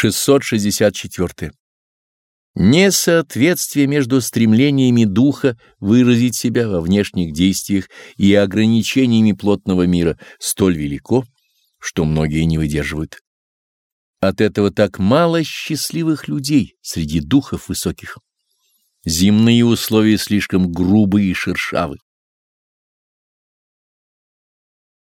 664. Несоответствие между стремлениями духа выразить себя во внешних действиях и ограничениями плотного мира столь велико, что многие не выдерживают. От этого так мало счастливых людей среди духов высоких. Земные условия слишком грубые и шершавы.